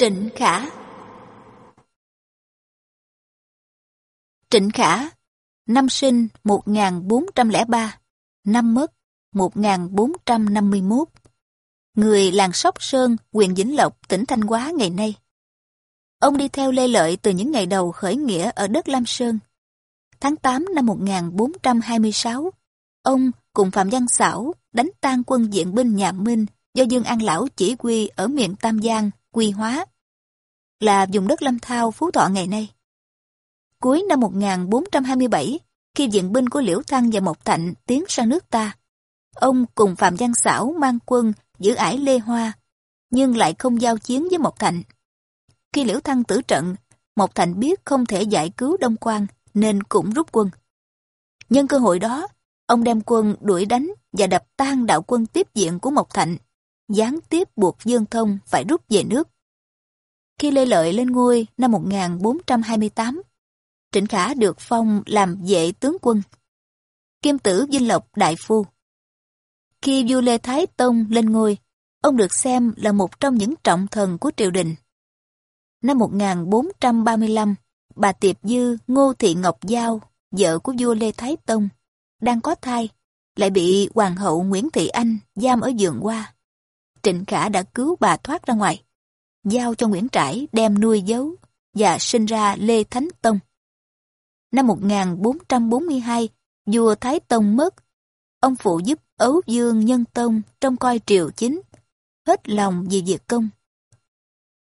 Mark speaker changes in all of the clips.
Speaker 1: Trịnh Khả Trịnh Khả, năm sinh 1403, năm mất 1451. Người làng Sóc Sơn, huyện Vĩnh Lộc, tỉnh Thanh Hóa ngày nay. Ông đi theo Lê Lợi từ những ngày đầu khởi nghĩa ở đất Lam Sơn. Tháng 8 năm 1426, ông cùng Phạm Văn Xảo đánh tan quân diện binh nhà Minh do Dương An Lão chỉ huy ở miền Tam Giang, Quy Hóa, là vùng đất Lâm Thao, Phú Thọ ngày nay. Cuối năm 1427, khi viện binh của Liễu Thăng và Mộc Thạnh tiến sang nước ta, ông cùng Phạm Văn Xảo mang quân giữ ải Lê Hoa, nhưng lại không giao chiến với Mộc Thạnh. Khi Liễu Thăng tử trận, Mộc Thạnh biết không thể giải cứu Đông Quang nên cũng rút quân. Nhân cơ hội đó, ông đem quân đuổi đánh và đập tan đạo quân tiếp diện của Mộc Thạnh, gián tiếp buộc Dương Thông phải rút về nước. Khi Lê Lợi lên ngôi năm 1428, Trịnh Khả được phong làm vệ tướng quân. Kim tử Vinh Lộc Đại Phu. Khi vua Lê Thái Tông lên ngôi, ông được xem là một trong những trọng thần của triều đình. Năm 1435, bà Tiệp Dư Ngô Thị Ngọc Giao, vợ của vua Lê Thái Tông, đang có thai, lại bị Hoàng hậu Nguyễn Thị Anh giam ở giường qua. Trịnh Khả đã cứu bà thoát ra ngoài, giao cho Nguyễn Trãi đem nuôi giấu và sinh ra Lê Thánh Tông. Năm 1442, vua Thái Tông mất, ông phụ giúp Ấu Dương Nhân Tông trong coi triều chính, hết lòng vì việc công.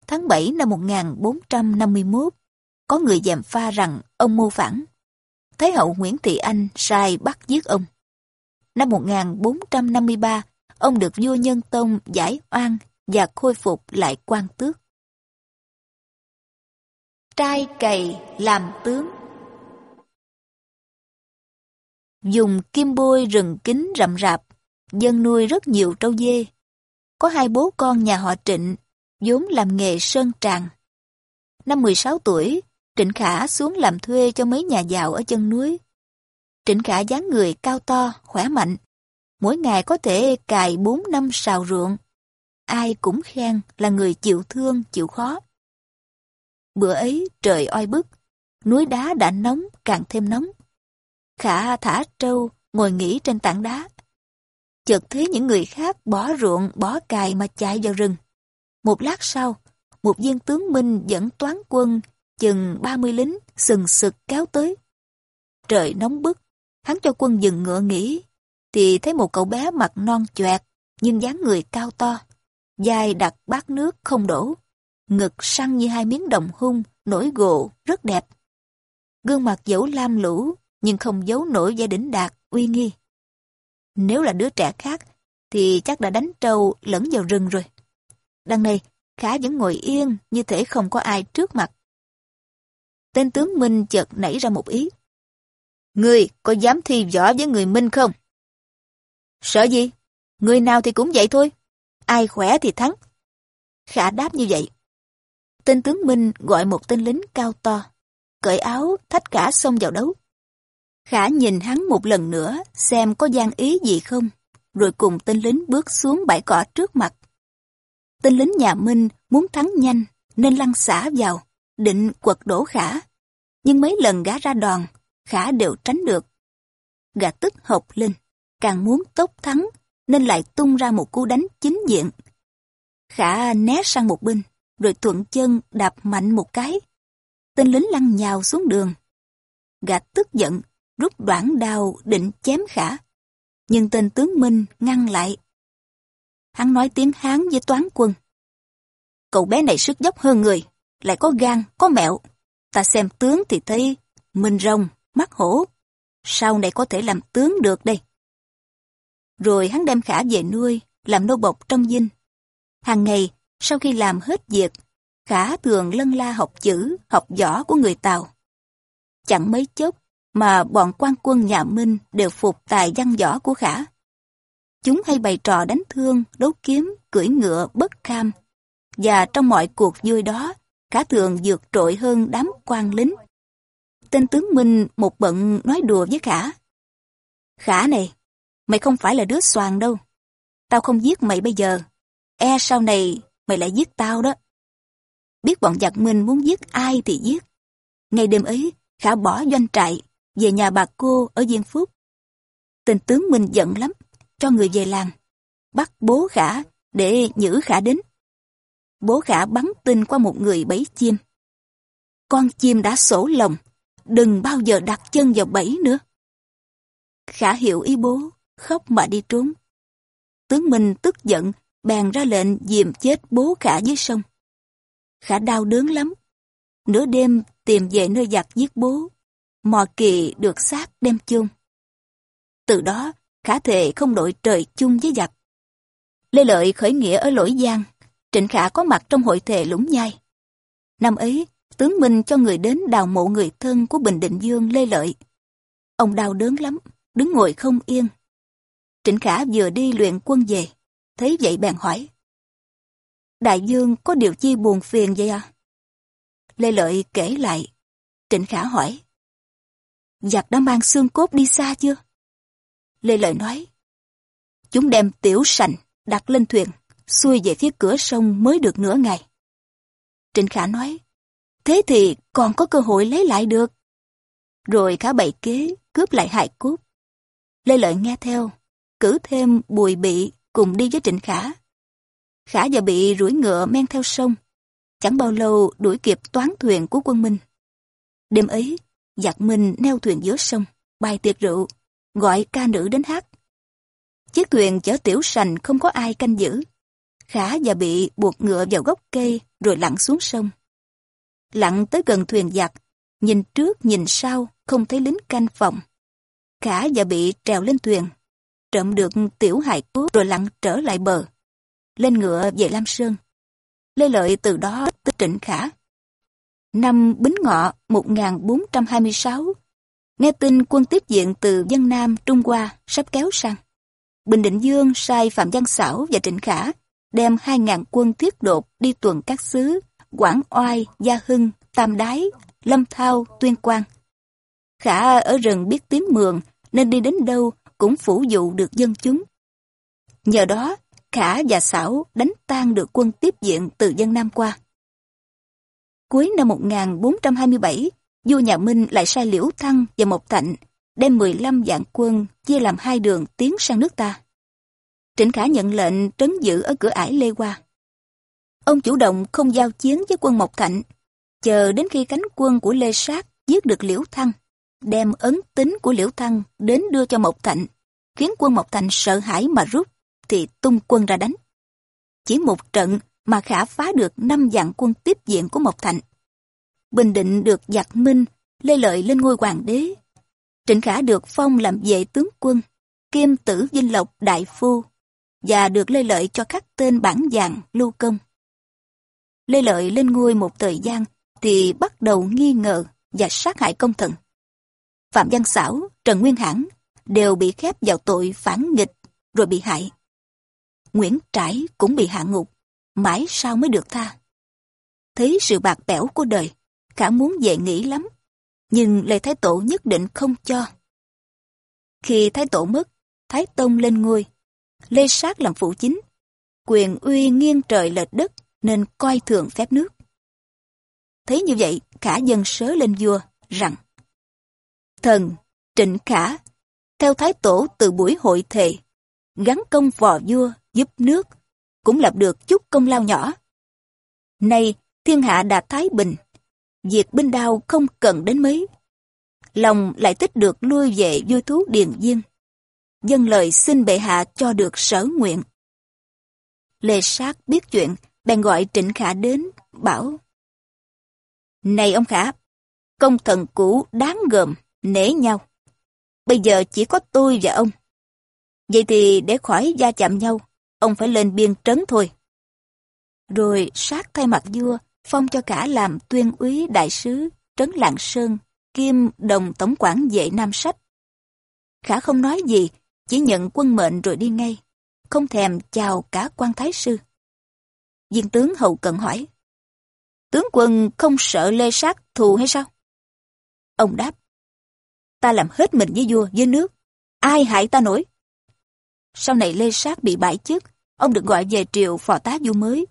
Speaker 1: Tháng 7 năm 1451, có người dèm pha rằng ông mưu phản. Thái hậu Nguyễn Thị Anh sai bắt giết ông. Năm 1453, ông được vua Nhân Tông giải oan và khôi phục lại quan tước. Trai cày làm tướng Dùng kim bôi rừng kính rậm rạp, dân nuôi rất nhiều trâu dê. Có hai bố con nhà họ Trịnh, vốn làm nghề sơn tràng. Năm 16 tuổi, Trịnh Khả xuống làm thuê cho mấy nhà giàu ở chân núi. Trịnh Khả dáng người cao to, khỏe mạnh. Mỗi ngày có thể cài 4 năm sào ruộng. Ai cũng khen là người chịu thương, chịu khó. Bữa ấy trời oi bức, núi đá đã nóng càng thêm nóng. Khả thả trâu, ngồi nghỉ trên tảng đá. Chợt thấy những người khác bỏ ruộng, bỏ cài mà chạy vào rừng. Một lát sau, một viên tướng Minh dẫn toán quân, chừng 30 lính, sừng sực kéo tới. Trời nóng bức, hắn cho quân dừng ngựa nghỉ, thì thấy một cậu bé mặt non choẹt, nhưng dáng người cao to, dài đặt bát nước không đổ, ngực săn như hai miếng đồng hung, nổi gồ, rất đẹp. Gương mặt dẫu lam lũ, nhưng không giấu nổi vẻ đỉnh đạt, uy nghi. Nếu là đứa trẻ khác, thì chắc đã đánh trâu lẫn vào rừng rồi. Đằng này, Khả vẫn ngồi yên như thể không có ai trước mặt. Tên tướng Minh chợt nảy ra một ý. Ngươi có dám thi võ với người Minh không? Sợ gì? Người nào thì cũng vậy thôi. Ai khỏe thì thắng. Khả đáp như vậy. Tên tướng Minh gọi một tên lính cao to, cởi áo thách cả xông vào đấu. Khả nhìn hắn một lần nữa xem có gian ý gì không, rồi cùng tên lính bước xuống bãi cỏ trước mặt. Tên lính nhà Minh muốn thắng nhanh nên lăn xả vào, định quật đổ Khả. Nhưng mấy lần gã ra đòn, Khả đều tránh được. Gã tức hộc lên, càng muốn tốc thắng nên lại tung ra một cú đánh chính diện. Khả né sang một bên, rồi thuận chân đạp mạnh một cái. Tên lính lăn nhào xuống đường. Gã tức giận, rút đoạn đao định chém khả. Nhưng tên tướng Minh ngăn lại. Hắn nói tiếng Hán với toán quân. Cậu bé này sức dốc hơn người, lại có gan, có mẹo. Ta xem tướng thì thấy Minh rồng, mắt hổ. Sau này có thể làm tướng được đây. Rồi hắn đem khả về nuôi, làm nô bộc trong dinh. Hàng ngày, sau khi làm hết việc, khả thường lân la học chữ, học võ của người Tàu. Chẳng mấy chốc, mà bọn quan quân nhà Minh đều phục tài văn võ của Khả. Chúng hay bày trò đánh thương, đấu kiếm, cưỡi ngựa, bất kham. Và trong mọi cuộc vui đó, Khả thường vượt trội hơn đám quan lính. Tên tướng Minh một bận nói đùa với Khả. Khả này, mày không phải là đứa soàn đâu. Tao không giết mày bây giờ. E sau này mày lại giết tao đó. biết bọn giặc Minh muốn giết ai thì giết. Ngày đêm ấy, Khả bỏ doanh trại, về nhà bà cô ở Diên Phúc. Tình tướng Minh giận lắm, cho người về làng, bắt bố Khả để nhử Khả đến. Bố Khả bắn tin qua một người bẫy chim. Con chim đã sổ lòng, đừng bao giờ đặt chân vào bẫy nữa. Khả hiểu ý bố, khóc mà đi trốn. Tướng Minh tức giận, bèn ra lệnh dìm chết bố Khả dưới sông. Khả đau đớn lắm. Nửa đêm tìm về nơi giặc giết bố, mò kỳ được xác đem chôn. Từ đó, Khả thề không đội trời chung với giặc. Lê Lợi khởi nghĩa ở Lỗi Giang, Trịnh Khả có mặt trong hội thề Lũng Nhai. Năm ấy, tướng Minh cho người đến đào mộ người thân của Bình Định Dương Lê Lợi. Ông đau đớn lắm, đứng ngồi không yên. Trịnh Khả vừa đi luyện quân về, thấy vậy bèn hỏi. Đại Dương có điều chi buồn phiền vậy à? Lê Lợi kể lại. Trịnh Khả hỏi. Giặc đã mang xương cốt đi xa chưa? Lê Lợi nói. Chúng đem tiểu sành đặt lên thuyền, xuôi về phía cửa sông mới được nửa ngày. Trịnh Khả nói. Thế thì còn có cơ hội lấy lại được. Rồi Khả bày kế, cướp lại hại cốt. Lê Lợi nghe theo, cử thêm Bùi Bị cùng đi với Trịnh Khả. Khả và Bị rủi ngựa men theo sông. Chẳng bao lâu đuổi kịp toán thuyền của quân Minh. Đêm ấy, giặc Minh neo thuyền giữa sông, bài tiệc rượu, gọi ca nữ đến hát. Chiếc thuyền chở tiểu sành không có ai canh giữ. Khả và Bị buộc ngựa vào gốc cây rồi lặn xuống sông. Lặn tới gần thuyền giặc, nhìn trước nhìn sau, không thấy lính canh phòng. Khả và Bị trèo lên thuyền, trộm được tiểu hải cốt rồi lặn trở lại bờ. Lên ngựa về Lam Sơn. Lê Lợi từ đó tới Trịnh Khả. Năm Bính Ngọ 1426, nghe tin quân tiếp diện từ dân Nam Trung Hoa sắp kéo sang. Bình Định Dương sai Phạm Văn Sảo và Trịnh Khả đem 2.000 quân tiết đột đi tuần các xứ Quảng Oai, Gia Hưng, Tam Đái, Lâm Thao, Tuyên Quang. Khả ở rừng biết tiếng mường nên đi đến đâu cũng phủ dụ được dân chúng. Nhờ đó, Khả và sảo đánh tan được quân tiếp diện từ dân Nam qua. Cuối năm 1427, vua nhà Minh lại sai Liễu Thăng và Mộc Thạnh đem 15 vạn quân chia làm hai đường tiến sang nước ta. Trịnh Khả nhận lệnh trấn giữ ở cửa ải Lê Hoa. Ông chủ động không giao chiến với quân Mộc Thạnh, chờ đến khi cánh quân của Lê Sát giết được Liễu Thăng, đem ấn tính của Liễu Thăng đến đưa cho Mộc Thạnh, khiến quân Mộc Thạnh sợ hãi mà rút, thì tung quân ra đánh. Chỉ một trận mà khả phá được năm vạn quân tiếp diện của Mộc Thạnh. Bình định được giặc minh, lê lợi lên ngôi hoàng đế. Trịnh Khả được phong làm vệ tướng quân, kiêm tử dinh lộc đại phu, và được lê lợi cho khắc tên bản dạng lưu công. Lê Lợi lên ngôi một thời gian thì bắt đầu nghi ngờ và sát hại công thần. Phạm Văn Xảo, Trần Nguyên Hãn đều bị khép vào tội phản nghịch rồi bị hại. Nguyễn Trãi cũng bị hạ ngục, mãi sau mới được tha. Thấy sự bạc bẽo của đời, khả muốn về nghỉ lắm, nhưng Lê Thái Tổ nhất định không cho. Khi Thái Tổ mất, Thái Tông lên ngôi, Lê Sát làm phụ chính, quyền uy nghiêng trời lệch đất nên coi thường phép nước. Thấy như vậy, khả dân sớ lên vua, rằng Thần, trịnh khả, theo thái tổ từ buổi hội thề, gắn công vò vua giúp nước, cũng lập được chút công lao nhỏ. Nay, thiên hạ đã thái bình, việc binh đao không cần đến mấy. Lòng lại tích được lui về vui thú điền viên. Dân lời xin bệ hạ cho được sở nguyện. Lê Sát biết chuyện, bèn gọi Trịnh Khả đến, bảo Này ông Khả, công thần cũ đáng gờm, nể nhau. Bây giờ chỉ có tôi và ông. Vậy thì để khỏi gia chạm nhau, ông phải lên biên trấn thôi. Rồi sát thay mặt vua, phong cho cả làm tuyên úy đại sứ, trấn Lạng Sơn, kim đồng tổng quản vệ Nam Sách. Khả không nói gì, chỉ nhận quân mệnh rồi đi ngay, không thèm chào cả quan thái sư. Viên tướng hầu cận hỏi. Tướng quân không sợ lê sát thù hay sao? Ông đáp. Ta làm hết mình với vua, với nước. Ai hại ta nổi? Sau này lê sát bị bãi chức, ông được gọi về triều phò tá vua mới.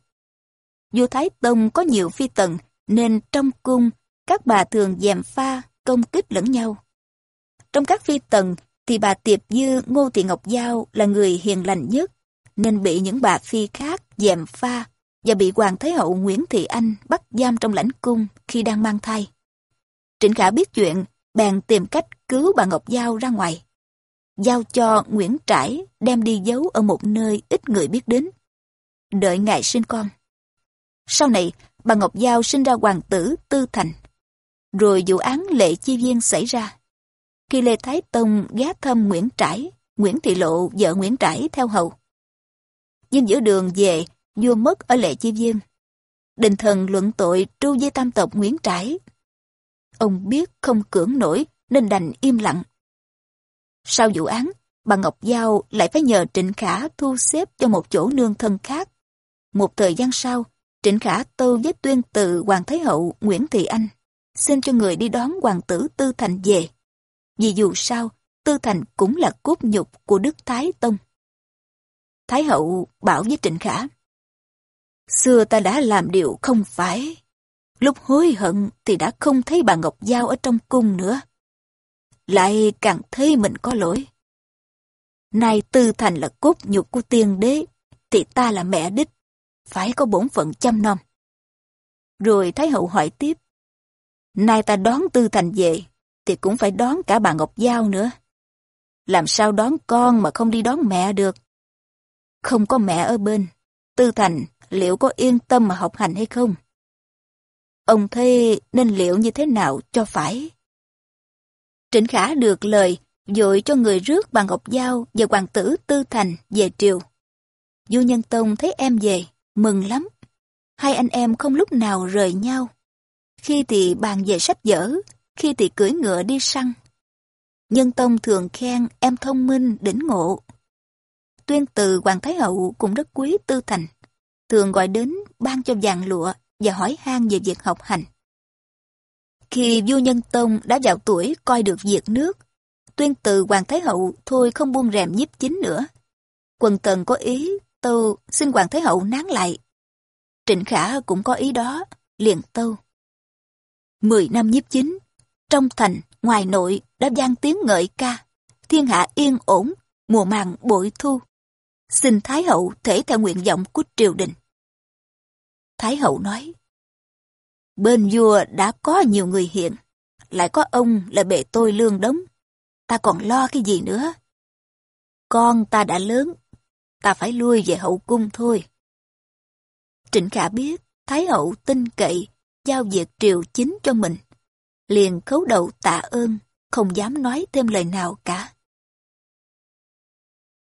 Speaker 1: vua Thái Tông có nhiều phi tần, nên trong cung, các bà thường dèm pha, công kích lẫn nhau. Trong các phi tần, thì bà Tiệp Dư Ngô Thị Ngọc Giao là người hiền lành nhất, nên bị những bà phi khác dèm pha và bị Hoàng Thái Hậu Nguyễn Thị Anh bắt giam trong lãnh cung khi đang mang thai. Trịnh Khả biết chuyện, bèn tìm cách cứu bà Ngọc Giao ra ngoài. Giao cho Nguyễn Trãi đem đi giấu ở một nơi ít người biết đến. Đợi ngài sinh con. Sau này, bà Ngọc Giao sinh ra hoàng tử Tư Thành. Rồi vụ án lệ chi viên xảy ra. Khi Lê Thái Tông ghé thăm Nguyễn Trãi, Nguyễn Thị Lộ vợ Nguyễn Trãi theo hầu. Nhưng giữa đường về, vua mất ở lệ chi viên. Đình thần luận tội tru di tam tộc Nguyễn Trãi. Ông biết không cưỡng nổi nên đành im lặng. Sau vụ án, bà Ngọc Giao lại phải nhờ Trịnh Khả thu xếp cho một chỗ nương thân khác. Một thời gian sau, Trịnh Khả tâu với tuyên từ Hoàng Thái Hậu Nguyễn Thị Anh, xin cho người đi đón Hoàng tử Tư Thành về. Vì dù sao, Tư Thành cũng là cốt nhục của Đức Thái Tông. Thái Hậu bảo với Trịnh Khả, Xưa ta đã làm điều không phải. Lúc hối hận thì đã không thấy bà Ngọc Giao ở trong cung nữa. Lại càng thấy mình có lỗi. Nay Tư Thành là cốt nhục của tiên đế, thì ta là mẹ đích, phải có bổn phận chăm nom. Rồi Thái Hậu hỏi tiếp, Nay ta đón Tư Thành về, thì cũng phải đón cả bà Ngọc Giao nữa. Làm sao đón con mà không đi đón mẹ được? Không có mẹ ở bên, Tư Thành liệu có yên tâm mà học hành hay không? Ông thấy nên liệu như thế nào cho phải? Trịnh Khả được lời, dội cho người rước bà Ngọc Giao và hoàng tử Tư Thành về triều. Du Nhân Tông thấy em về, mừng lắm. Hai anh em không lúc nào rời nhau. Khi thì bàn về sách vở, khi thì cưỡi ngựa đi săn. Nhân Tông thường khen em thông minh, đỉnh ngộ. Tuyên từ Hoàng Thái Hậu cũng rất quý Tư Thành thường gọi đến ban cho vàng lụa và hỏi han về việc học hành. Khi vua Nhân Tông đã vào tuổi coi được việc nước, tuyên từ Hoàng Thái Hậu thôi không buông rèm nhiếp chính nữa. Quần tần có ý, tâu xin Hoàng Thái Hậu nán lại. Trịnh Khả cũng có ý đó, liền tâu. Mười năm nhiếp chính, trong thành, ngoài nội đã gian tiếng ngợi ca, thiên hạ yên ổn, mùa màng bội thu xin Thái hậu thể theo nguyện vọng của triều đình. Thái hậu nói, bên vua đã có nhiều người hiện, lại có ông là bệ tôi lương đống, ta còn lo cái gì nữa. Con ta đã lớn, ta phải lui về hậu cung thôi. Trịnh Khả biết Thái hậu tin cậy, giao việc triều chính cho mình. Liền khấu đầu tạ ơn, không dám nói thêm lời nào cả.